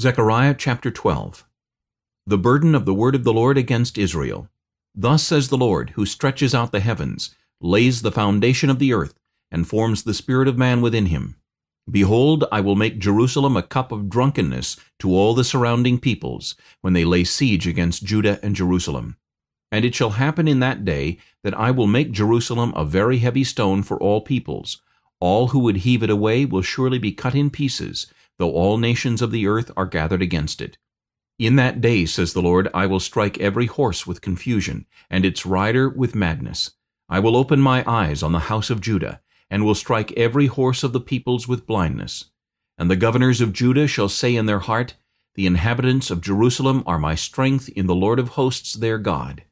Zechariah chapter 12 The burden of the word of the Lord against Israel. Thus says the Lord, who stretches out the heavens, lays the foundation of the earth, and forms the spirit of man within him. Behold, I will make Jerusalem a cup of drunkenness to all the surrounding peoples, when they lay siege against Judah and Jerusalem. And it shall happen in that day that I will make Jerusalem a very heavy stone for all peoples. All who would heave it away will surely be cut in pieces, though all nations of the earth are gathered against it. In that day, says the Lord, I will strike every horse with confusion, and its rider with madness. I will open my eyes on the house of Judah, and will strike every horse of the peoples with blindness. And the governors of Judah shall say in their heart, The inhabitants of Jerusalem are my strength in the Lord of hosts their God.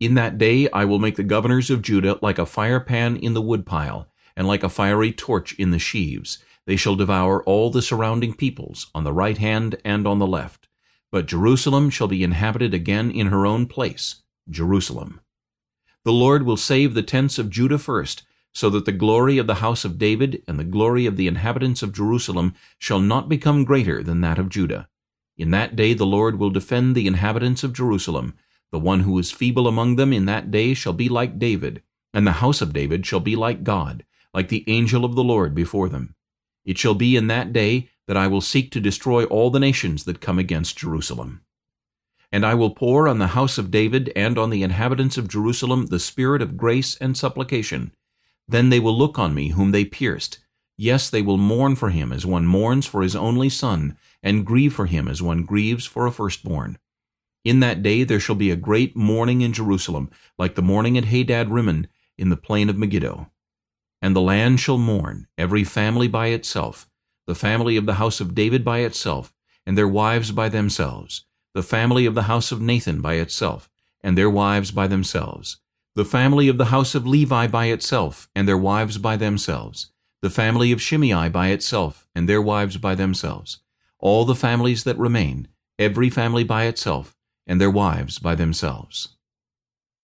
In that day I will make the governors of Judah like a firepan in the woodpile, and like a fiery torch in the sheaves, they shall devour all the surrounding peoples, on the right hand and on the left. But Jerusalem shall be inhabited again in her own place, Jerusalem. The Lord will save the tents of Judah first, so that the glory of the house of David and the glory of the inhabitants of Jerusalem shall not become greater than that of Judah. In that day the Lord will defend the inhabitants of Jerusalem. The one who is feeble among them in that day shall be like David, and the house of David shall be like God, like the angel of the Lord before them. It shall be in that day that I will seek to destroy all the nations that come against Jerusalem. And I will pour on the house of David and on the inhabitants of Jerusalem the spirit of grace and supplication. Then they will look on me whom they pierced. Yes, they will mourn for him as one mourns for his only son, and grieve for him as one grieves for a firstborn. In that day there shall be a great mourning in Jerusalem, like the mourning at Hadad Rimmon in the plain of Megiddo. And the land shall mourn, every family by itself, the family of the house of David by itself, and their wives by themselves, the family of the house of Nathan by itself, and their wives by themselves, the family of the house of Levi by itself, and their wives by themselves, the family of Shimei by itself, and their wives by themselves, all the families that remain, every family by itself, and their wives by themselves.